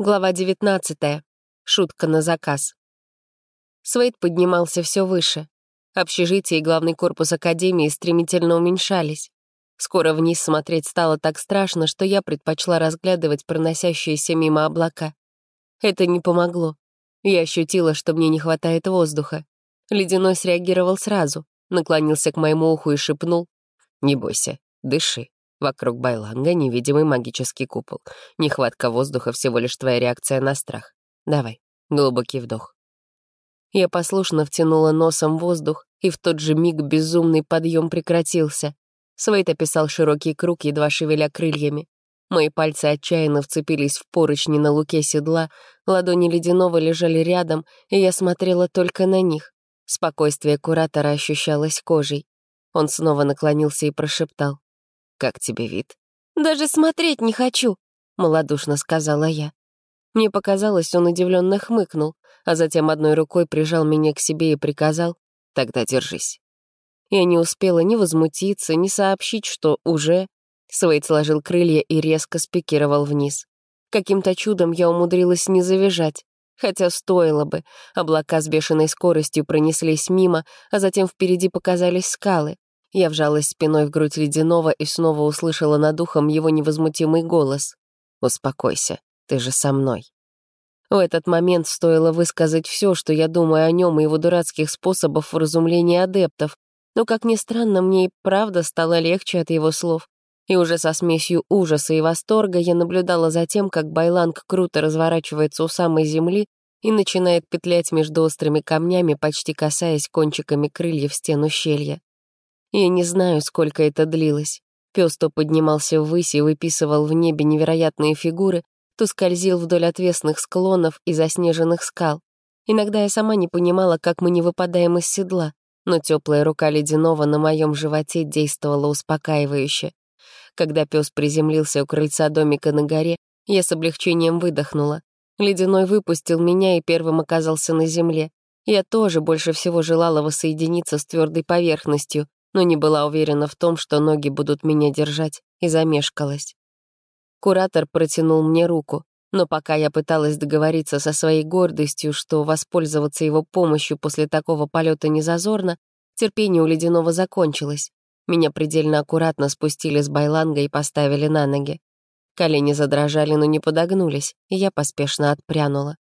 Глава 19. Шутка на заказ. Свейд поднимался все выше. Общежитие и главный корпус Академии стремительно уменьшались. Скоро вниз смотреть стало так страшно, что я предпочла разглядывать проносящиеся мимо облака. Это не помогло. Я ощутила, что мне не хватает воздуха. Ледяной среагировал сразу, наклонился к моему уху и шепнул. «Не бойся, дыши». Вокруг Байланга невидимый магический купол. Нехватка воздуха — всего лишь твоя реакция на страх. Давай, глубокий вдох. Я послушно втянула носом воздух, и в тот же миг безумный подъем прекратился. Свейт описал широкий круг, едва шевеля крыльями. Мои пальцы отчаянно вцепились в поручни на луке седла, ладони ледяного лежали рядом, и я смотрела только на них. Спокойствие куратора ощущалось кожей. Он снова наклонился и прошептал. «Как тебе вид?» «Даже смотреть не хочу», — малодушно сказала я. Мне показалось, он удивленно хмыкнул, а затем одной рукой прижал меня к себе и приказал «Тогда держись». Я не успела ни возмутиться, ни сообщить, что уже... Свейд сложил крылья и резко спикировал вниз. Каким-то чудом я умудрилась не завизжать, хотя стоило бы. Облака с бешеной скоростью пронеслись мимо, а затем впереди показались скалы. Я вжалась спиной в грудь ледяного и снова услышала над ухом его невозмутимый голос. «Успокойся, ты же со мной». В этот момент стоило высказать все, что я думаю о нем и его дурацких способов вразумления адептов, но, как ни странно, мне и правда стало легче от его слов. И уже со смесью ужаса и восторга я наблюдала за тем, как Байланг круто разворачивается у самой земли и начинает петлять между острыми камнями, почти касаясь кончиками крыльев стен ущелья. Я не знаю, сколько это длилось. Пёс то поднимался ввысь и выписывал в небе невероятные фигуры, то скользил вдоль отвесных склонов и заснеженных скал. Иногда я сама не понимала, как мы не выпадаем из седла, но теплая рука ледяного на моем животе действовала успокаивающе. Когда пес приземлился у крыльца домика на горе, я с облегчением выдохнула. Ледяной выпустил меня и первым оказался на земле. Я тоже больше всего желала воссоединиться с твердой поверхностью, но не была уверена в том, что ноги будут меня держать, и замешкалась. Куратор протянул мне руку, но пока я пыталась договориться со своей гордостью, что воспользоваться его помощью после такого полета не зазорно, терпение у ледяного закончилось. Меня предельно аккуратно спустили с байланга и поставили на ноги. Колени задрожали, но не подогнулись, и я поспешно отпрянула.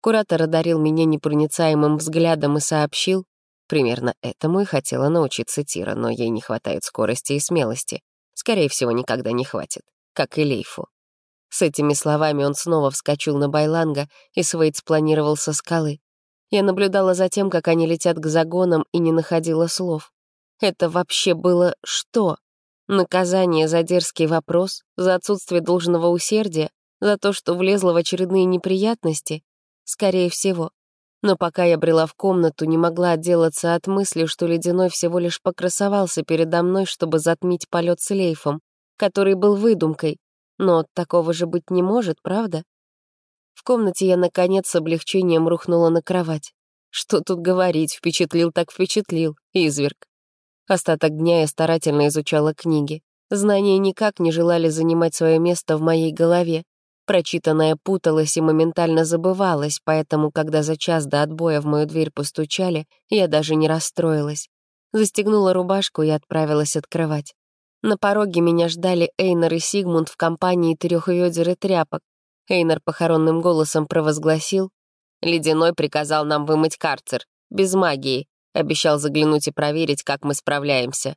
Куратор одарил меня непроницаемым взглядом и сообщил, Примерно этому и хотела научиться Тира, но ей не хватает скорости и смелости. Скорее всего, никогда не хватит, как и Лейфу. С этими словами он снова вскочил на Байланга, и Свейд спланировал со скалы. Я наблюдала за тем, как они летят к загонам, и не находила слов. Это вообще было что? Наказание за дерзкий вопрос, за отсутствие должного усердия, за то, что влезла в очередные неприятности? Скорее всего. Но пока я брела в комнату, не могла отделаться от мысли, что Ледяной всего лишь покрасовался передо мной, чтобы затмить полет с лейфом, который был выдумкой. Но такого же быть не может, правда? В комнате я, наконец, с облегчением рухнула на кровать. Что тут говорить, впечатлил так впечатлил, изверг. Остаток дня я старательно изучала книги. Знания никак не желали занимать свое место в моей голове. Прочитанное путалось и моментально забывалось, поэтому, когда за час до отбоя в мою дверь постучали, я даже не расстроилась. Застегнула рубашку и отправилась открывать. На пороге меня ждали Эйнар и Сигмунд в компании трех ведер и тряпок. Эйнар похоронным голосом провозгласил. «Ледяной приказал нам вымыть карцер. Без магии. Обещал заглянуть и проверить, как мы справляемся».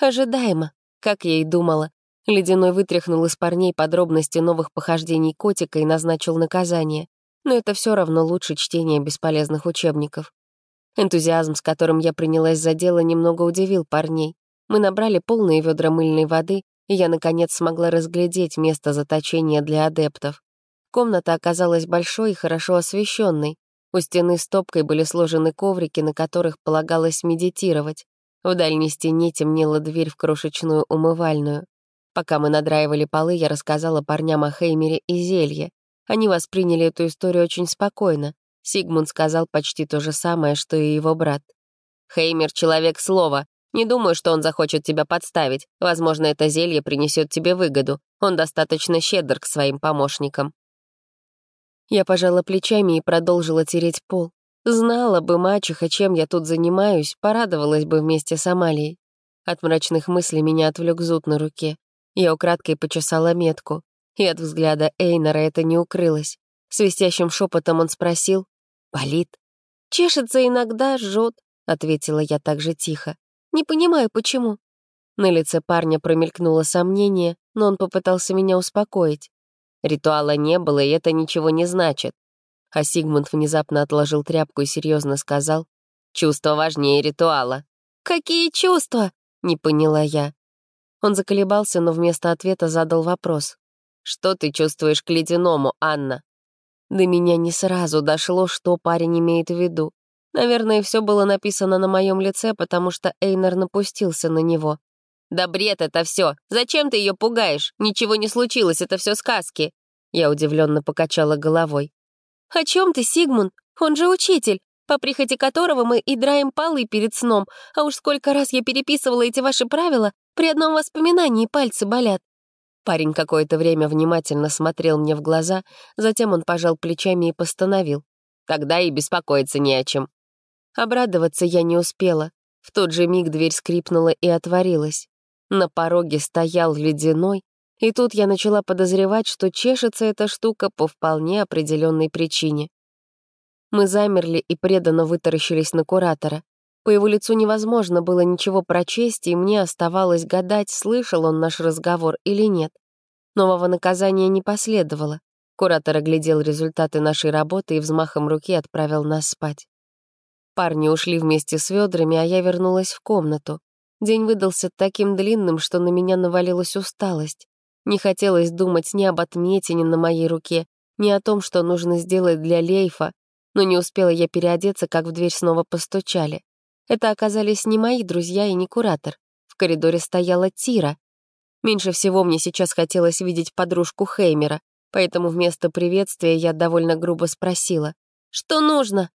Ожидаемо, как я и думала. Ледяной вытряхнул из парней подробности новых похождений котика и назначил наказание. Но это все равно лучше чтения бесполезных учебников. Энтузиазм, с которым я принялась за дело, немного удивил парней. Мы набрали полные ведра мыльной воды, и я, наконец, смогла разглядеть место заточения для адептов. Комната оказалась большой и хорошо освещенной. У стены стопкой были сложены коврики, на которых полагалось медитировать. В дальней стене темнела дверь в крошечную умывальную. Пока мы надраивали полы, я рассказала парням о Хеймере и зелье. Они восприняли эту историю очень спокойно. Сигмунд сказал почти то же самое, что и его брат. «Хеймер — человек слова. Не думаю, что он захочет тебя подставить. Возможно, это зелье принесет тебе выгоду. Он достаточно щедр к своим помощникам». Я пожала плечами и продолжила тереть пол. Знала бы мачеха, чем я тут занимаюсь, порадовалась бы вместе с Амалией. От мрачных мыслей меня отвлек зуд на руке. Я украдкой почесала метку, и от взгляда Эйнора это не укрылось. Свистящим шепотом он спросил «Болит?» «Чешется иногда, жжет», — ответила я так же тихо. «Не понимаю, почему». На лице парня промелькнуло сомнение, но он попытался меня успокоить. Ритуала не было, и это ничего не значит. А Сигмунд внезапно отложил тряпку и серьезно сказал, «Чувство важнее ритуала». «Какие чувства?» — не поняла я. Он заколебался, но вместо ответа задал вопрос. «Что ты чувствуешь к ледяному, Анна?» До меня не сразу дошло, что парень имеет в виду. Наверное, все было написано на моем лице, потому что Эйнер напустился на него. «Да бред это все! Зачем ты ее пугаешь? Ничего не случилось, это все сказки!» Я удивленно покачала головой. «О чем ты, Сигмунд? Он же учитель, по прихоти которого мы и драем полы перед сном, а уж сколько раз я переписывала эти ваши правила, при одном воспоминании пальцы болят». Парень какое-то время внимательно смотрел мне в глаза, затем он пожал плечами и постановил. «Тогда и беспокоиться не о чем». Обрадоваться я не успела. В тот же миг дверь скрипнула и отворилась. На пороге стоял ледяной, и тут я начала подозревать, что чешется эта штука по вполне определенной причине. Мы замерли и преданно вытаращились на куратора. По его лицу невозможно было ничего прочесть, и мне оставалось гадать, слышал он наш разговор или нет. Нового наказания не последовало. Куратор оглядел результаты нашей работы и взмахом руки отправил нас спать. Парни ушли вместе с ведрами, а я вернулась в комнату. День выдался таким длинным, что на меня навалилась усталость. Не хотелось думать ни об отметине на моей руке, ни о том, что нужно сделать для Лейфа, но не успела я переодеться, как в дверь снова постучали. Это оказались не мои друзья и не куратор. В коридоре стояла Тира. Меньше всего мне сейчас хотелось видеть подружку Хеймера, поэтому вместо приветствия я довольно грубо спросила. «Что нужно?»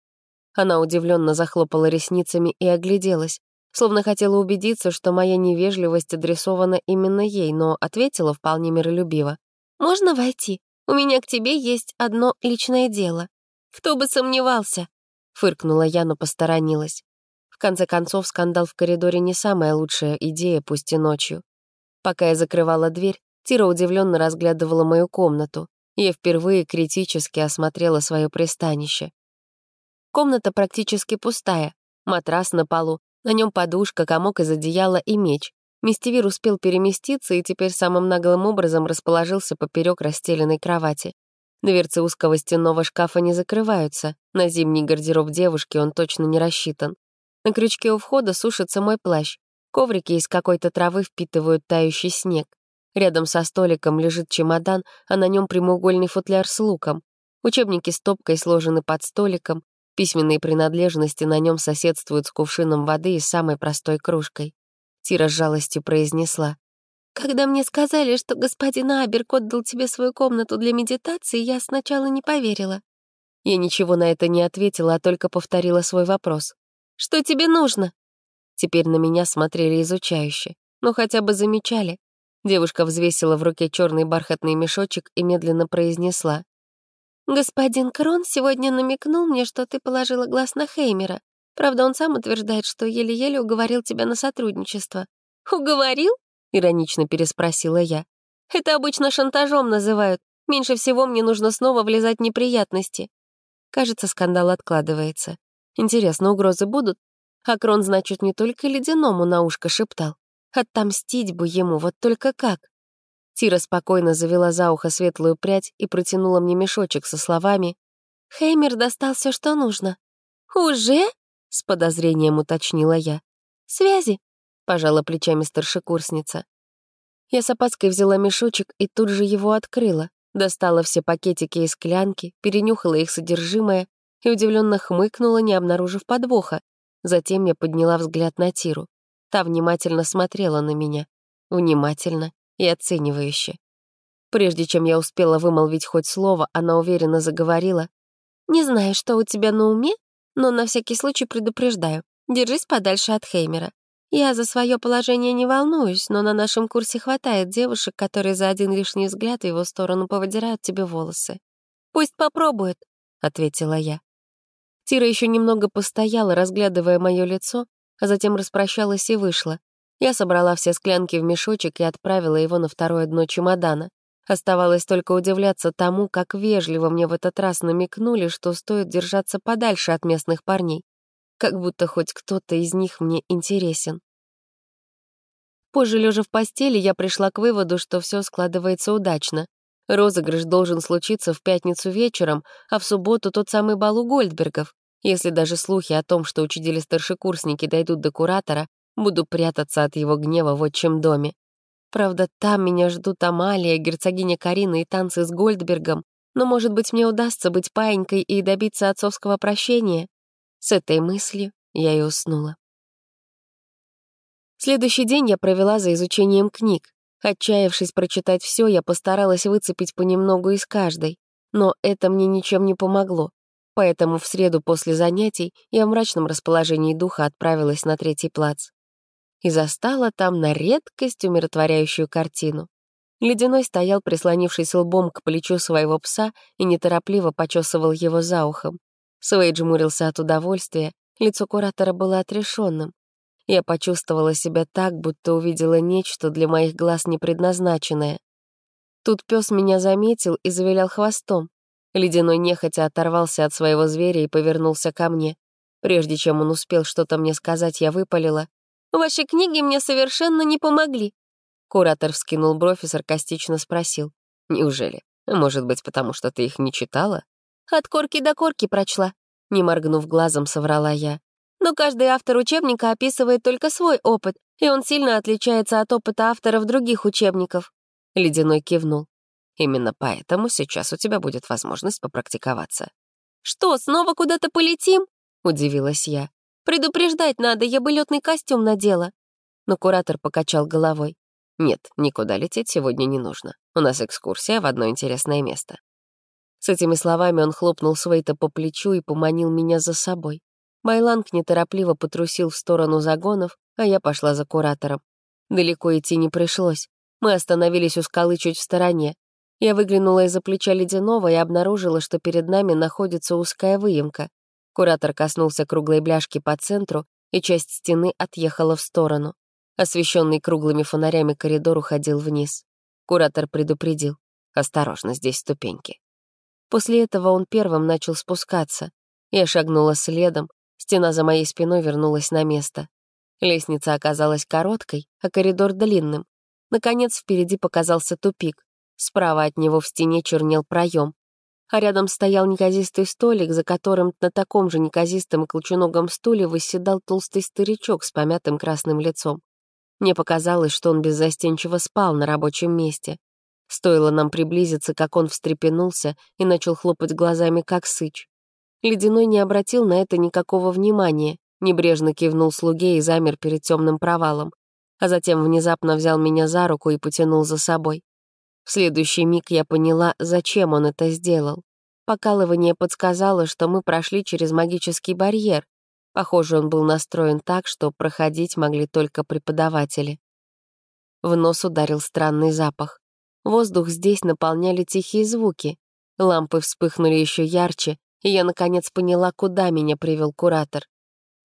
Она удивленно захлопала ресницами и огляделась словно хотела убедиться, что моя невежливость адресована именно ей, но ответила вполне миролюбиво. «Можно войти? У меня к тебе есть одно личное дело». «Кто бы сомневался?» — фыркнула я, но посторонилась. В конце концов, скандал в коридоре не самая лучшая идея, пусть и ночью. Пока я закрывала дверь, Тира удивленно разглядывала мою комнату. Я впервые критически осмотрела свое пристанище. Комната практически пустая, матрас на полу, на нем подушка, комок из одеяла и меч. Мистивир успел переместиться и теперь самым наглым образом расположился поперек расстеленной кровати. Дверцы узкого стенного шкафа не закрываются. На зимний гардероб девушки он точно не рассчитан. На крючке у входа сушится мой плащ. Коврики из какой-то травы впитывают тающий снег. Рядом со столиком лежит чемодан, а на нем прямоугольный футляр с луком. Учебники стопкой сложены под столиком, Письменные принадлежности на нем соседствуют с кувшином воды и самой простой кружкой. Тира с жалостью произнесла. «Когда мне сказали, что господин Аберк отдал тебе свою комнату для медитации, я сначала не поверила». Я ничего на это не ответила, а только повторила свой вопрос. «Что тебе нужно?» Теперь на меня смотрели изучающе, но хотя бы замечали. Девушка взвесила в руке черный бархатный мешочек и медленно произнесла. «Господин Крон сегодня намекнул мне, что ты положила глаз на Хеймера. Правда, он сам утверждает, что еле-еле уговорил тебя на сотрудничество». «Уговорил?» — иронично переспросила я. «Это обычно шантажом называют. Меньше всего мне нужно снова влезать в неприятности». Кажется, скандал откладывается. Интересно, угрозы будут? А Крон, значит, не только ледяному на ушко шептал. Отомстить бы ему, вот только как? Тира спокойно завела за ухо светлую прядь и протянула мне мешочек со словами «Хеймер достал все, что нужно». «Уже?» — с подозрением уточнила я. «Связи?» — пожала плечами старшекурсница. Я с опаской взяла мешочек и тут же его открыла, достала все пакетики и склянки, перенюхала их содержимое и удивленно хмыкнула, не обнаружив подвоха. Затем я подняла взгляд на Тиру. Та внимательно смотрела на меня. Внимательно и оценивающе. Прежде чем я успела вымолвить хоть слово, она уверенно заговорила. «Не знаю, что у тебя на уме, но на всякий случай предупреждаю. Держись подальше от Хеймера. Я за свое положение не волнуюсь, но на нашем курсе хватает девушек, которые за один лишний взгляд в его сторону повыдирают тебе волосы». Пусть попробует», — ответила я. Тира еще немного постояла, разглядывая мое лицо, а затем распрощалась и вышла. Я собрала все склянки в мешочек и отправила его на второе дно чемодана. Оставалось только удивляться тому, как вежливо мне в этот раз намекнули, что стоит держаться подальше от местных парней. Как будто хоть кто-то из них мне интересен. Позже, лежа в постели, я пришла к выводу, что все складывается удачно. Розыгрыш должен случиться в пятницу вечером, а в субботу тот самый бал у Гольдбергов. Если даже слухи о том, что учудили старшекурсники, дойдут до куратора, буду прятаться от его гнева в отчим доме. Правда, там меня ждут Амалия, герцогиня Карина и танцы с Гольдбергом, но, может быть, мне удастся быть паинькой и добиться отцовского прощения. С этой мыслью я и уснула. Следующий день я провела за изучением книг. Отчаявшись прочитать все, я постаралась выцепить понемногу из каждой. Но это мне ничем не помогло. Поэтому в среду после занятий я в мрачном расположении духа отправилась на третий плац. И застала там на редкость умиротворяющую картину. Ледяной стоял, прислонившись лбом к плечу своего пса и неторопливо почесывал его за ухом. Суэйдж мурился от удовольствия, лицо куратора было отрешенным. Я почувствовала себя так, будто увидела нечто для моих глаз непредназначенное. Тут пес меня заметил и завилял хвостом. Ледяной нехотя оторвался от своего зверя и повернулся ко мне. Прежде чем он успел что-то мне сказать, я выпалила. «Ваши книги мне совершенно не помогли». Куратор вскинул бровь и саркастично спросил. «Неужели? Может быть, потому что ты их не читала?» От корки до корки прочла. Не моргнув глазом, соврала я. Но каждый автор учебника описывает только свой опыт, и он сильно отличается от опыта авторов других учебников. Ледяной кивнул. Именно поэтому сейчас у тебя будет возможность попрактиковаться. «Что, снова куда-то полетим?» — удивилась я. «Предупреждать надо, я бы летный костюм надела». Но куратор покачал головой. «Нет, никуда лететь сегодня не нужно. У нас экскурсия в одно интересное место. С этими словами он хлопнул Свейта по плечу и поманил меня за собой. Байланг неторопливо потрусил в сторону загонов, а я пошла за куратором. Далеко идти не пришлось. Мы остановились у скалы чуть в стороне. Я выглянула из-за плеча ледяного и обнаружила, что перед нами находится узкая выемка. Куратор коснулся круглой бляшки по центру, и часть стены отъехала в сторону. Освещенный круглыми фонарями коридор уходил вниз. Куратор предупредил. «Осторожно, здесь ступеньки». После этого он первым начал спускаться. Я шагнула следом, стена за моей спиной вернулась на место. Лестница оказалась короткой, а коридор длинным. Наконец, впереди показался тупик. Справа от него в стене чернел проем. А рядом стоял неказистый столик, за которым на таком же неказистом и колченогом стуле восседал толстый старичок с помятым красным лицом. Мне показалось, что он беззастенчиво спал на рабочем месте. Стоило нам приблизиться, как он встрепенулся и начал хлопать глазами, как сыч. Ледяной не обратил на это никакого внимания, небрежно кивнул слуге и замер перед темным провалом, а затем внезапно взял меня за руку и потянул за собой. В следующий миг я поняла, зачем он это сделал. Покалывание подсказало, что мы прошли через магический барьер. Похоже, он был настроен так, что проходить могли только преподаватели. В нос ударил странный запах. Воздух здесь наполняли тихие звуки. Лампы вспыхнули еще ярче, и я, наконец, поняла, куда меня привел куратор.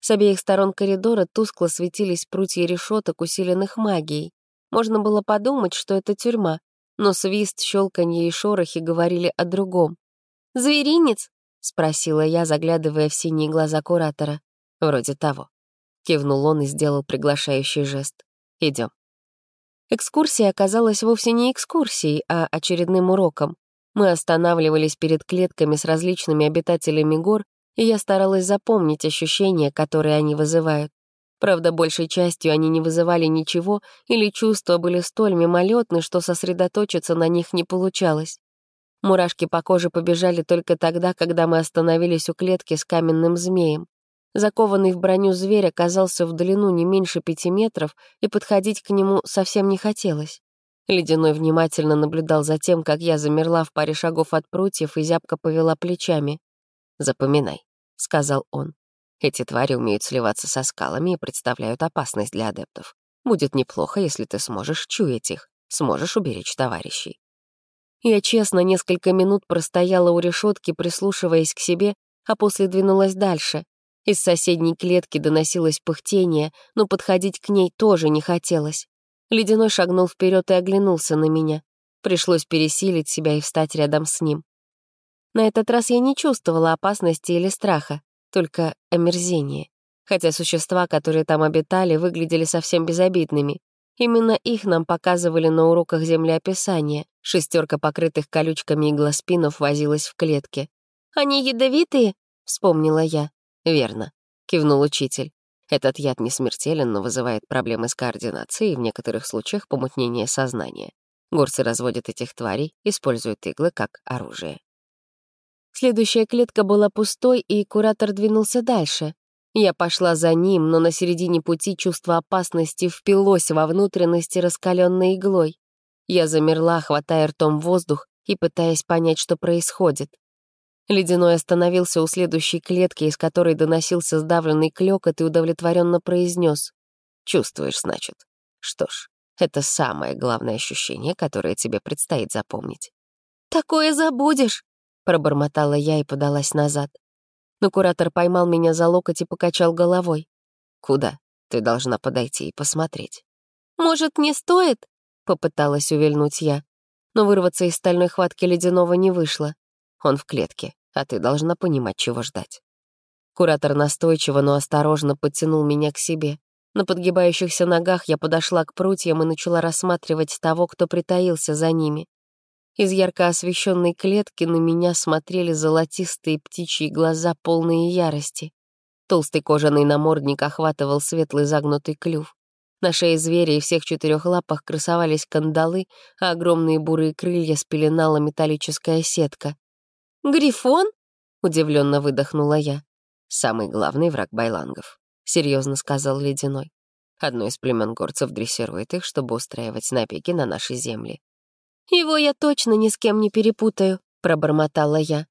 С обеих сторон коридора тускло светились прутья решеток, усиленных магией. Можно было подумать, что это тюрьма, но свист, щелканье и шорохи говорили о другом. «Зверинец?» — спросила я, заглядывая в синие глаза куратора. «Вроде того». Кивнул он и сделал приглашающий жест. Идем. Экскурсия оказалась вовсе не экскурсией, а очередным уроком. Мы останавливались перед клетками с различными обитателями гор, и я старалась запомнить ощущения, которые они вызывают. Правда, большей частью они не вызывали ничего, или чувства были столь мимолетны, что сосредоточиться на них не получалось. Мурашки по коже побежали только тогда, когда мы остановились у клетки с каменным змеем. Закованный в броню зверь оказался в длину не меньше пяти метров, и подходить к нему совсем не хотелось. Ледяной внимательно наблюдал за тем, как я замерла в паре шагов от прутьев и зябко повела плечами. «Запоминай», — сказал он. «Эти твари умеют сливаться со скалами и представляют опасность для адептов. Будет неплохо, если ты сможешь чуять их, сможешь уберечь товарищей». Я честно несколько минут простояла у решетки, прислушиваясь к себе, а после двинулась дальше. Из соседней клетки доносилось пыхтение, но подходить к ней тоже не хотелось. Ледяной шагнул вперед и оглянулся на меня. Пришлось пересилить себя и встать рядом с ним. На этот раз я не чувствовала опасности или страха, только омерзение. Хотя существа, которые там обитали, выглядели совсем безобидными. Именно их нам показывали на уроках землеописания. Шестерка покрытых колючками иглоспинов возилась в клетке. «Они ядовитые?» — вспомнила я. «Верно», — кивнул учитель. Этот яд не смертелен, но вызывает проблемы с координацией и в некоторых случаях помутнение сознания. Горцы разводят этих тварей, используют иглы как оружие. Следующая клетка была пустой, и куратор двинулся дальше. Я пошла за ним, но на середине пути чувство опасности впилось во внутренности раскаленной иглой. Я замерла, хватая ртом воздух и пытаясь понять, что происходит. Ледяной остановился у следующей клетки, из которой доносился сдавленный клёкот и удовлетворенно произнес. «Чувствуешь, значит? Что ж, это самое главное ощущение, которое тебе предстоит запомнить». «Такое забудешь!» — пробормотала я и подалась назад. Но куратор поймал меня за локоть и покачал головой. «Куда? Ты должна подойти и посмотреть». «Может, не стоит?» — попыталась увильнуть я. Но вырваться из стальной хватки ледяного не вышло. Он в клетке, а ты должна понимать, чего ждать. Куратор настойчиво, но осторожно подтянул меня к себе. На подгибающихся ногах я подошла к прутьям и начала рассматривать того, кто притаился за ними. Из ярко освещенной клетки на меня смотрели золотистые птичьи глаза, полные ярости. Толстый кожаный намордник охватывал светлый загнутый клюв. На шее зверя и всех четырех лапах красовались кандалы, а огромные бурые крылья спеленала металлическая сетка. «Грифон?» — удивленно выдохнула я. «Самый главный враг байлангов», — серьезно сказал Ледяной. «Одно из племен горцев дрессирует их, чтобы устраивать набеги на наши земли». «Его я точно ни с кем не перепутаю», — пробормотала я.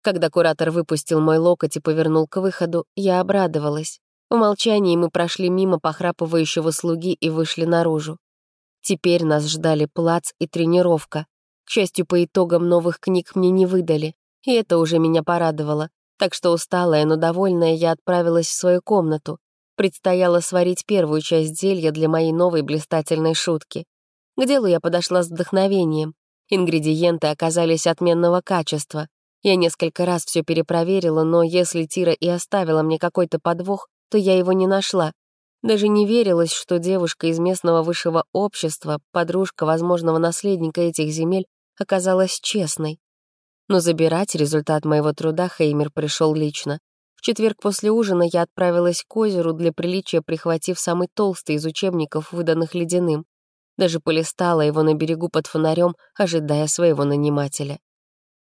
Когда куратор выпустил мой локоть и повернул к выходу, я обрадовалась. В молчании мы прошли мимо похрапывающего слуги и вышли наружу. Теперь нас ждали плац и тренировка. К счастью, по итогам новых книг мне не выдали и это уже меня порадовало. Так что усталая, но довольная, я отправилась в свою комнату. Предстояло сварить первую часть зелья для моей новой блистательной шутки. К делу я подошла с вдохновением. Ингредиенты оказались отменного качества. Я несколько раз все перепроверила, но если Тира и оставила мне какой-то подвох, то я его не нашла. Даже не верилось, что девушка из местного высшего общества, подружка возможного наследника этих земель, оказалась честной но забирать результат моего труда Хеймер пришел лично. В четверг после ужина я отправилась к озеру для приличия, прихватив самый толстый из учебников, выданных ледяным. Даже полистала его на берегу под фонарем, ожидая своего нанимателя.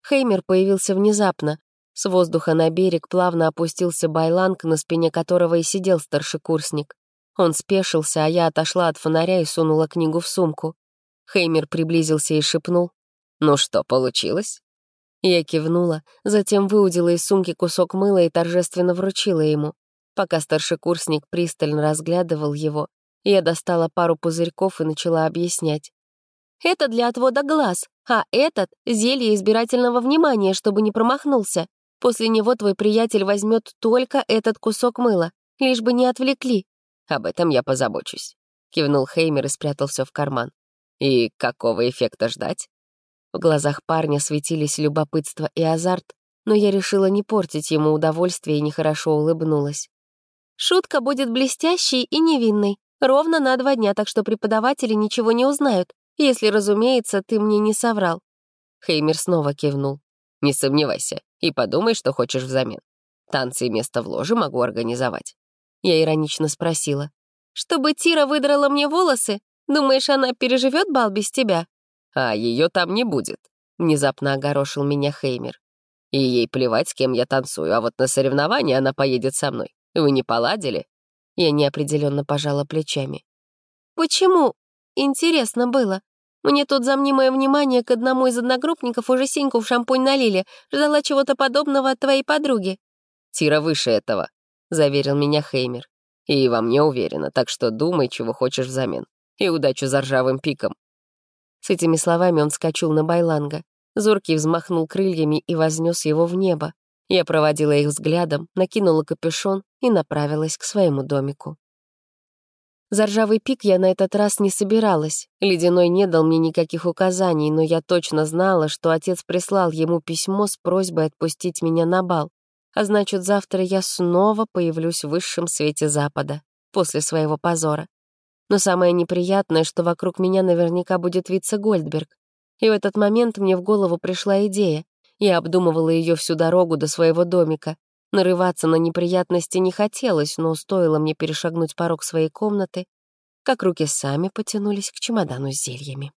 Хеймер появился внезапно. С воздуха на берег плавно опустился байланг, на спине которого и сидел старшекурсник. Он спешился, а я отошла от фонаря и сунула книгу в сумку. Хеймер приблизился и шепнул. «Ну что, получилось?» Я кивнула, затем выудила из сумки кусок мыла и торжественно вручила ему. Пока старшекурсник пристально разглядывал его, я достала пару пузырьков и начала объяснять. «Это для отвода глаз, а этот — зелье избирательного внимания, чтобы не промахнулся. После него твой приятель возьмет только этот кусок мыла, лишь бы не отвлекли». «Об этом я позабочусь», — кивнул Хеймер и спрятал все в карман. «И какого эффекта ждать?» В глазах парня светились любопытство и азарт, но я решила не портить ему удовольствие и нехорошо улыбнулась. «Шутка будет блестящей и невинной. Ровно на два дня, так что преподаватели ничего не узнают, если, разумеется, ты мне не соврал». Хеймер снова кивнул. «Не сомневайся и подумай, что хочешь взамен. Танцы и место в ложе могу организовать». Я иронично спросила. «Чтобы Тира выдрала мне волосы? Думаешь, она переживет бал без тебя?» А ее там не будет», — внезапно огорошил меня Хеймер. «И ей плевать, с кем я танцую, а вот на соревнования она поедет со мной. Вы не поладили?» Я неопределенно пожала плечами. «Почему? Интересно было. Мне тут за мнимое внимание к одному из одногруппников уже синьку в шампунь налили. Ждала чего-то подобного от твоей подруги». «Тира выше этого», — заверил меня Хеймер. «И во мне уверена, так что думай, чего хочешь взамен. И удачи за ржавым пиком. С этими словами он скачул на Байланга. Зоркий взмахнул крыльями и вознес его в небо. Я проводила их взглядом, накинула капюшон и направилась к своему домику. За ржавый пик я на этот раз не собиралась. Ледяной не дал мне никаких указаний, но я точно знала, что отец прислал ему письмо с просьбой отпустить меня на бал. А значит, завтра я снова появлюсь в высшем свете Запада, после своего позора. Но самое неприятное, что вокруг меня наверняка будет вице-Гольдберг. И в этот момент мне в голову пришла идея. Я обдумывала ее всю дорогу до своего домика. Нарываться на неприятности не хотелось, но стоило мне перешагнуть порог своей комнаты, как руки сами потянулись к чемодану с зельями.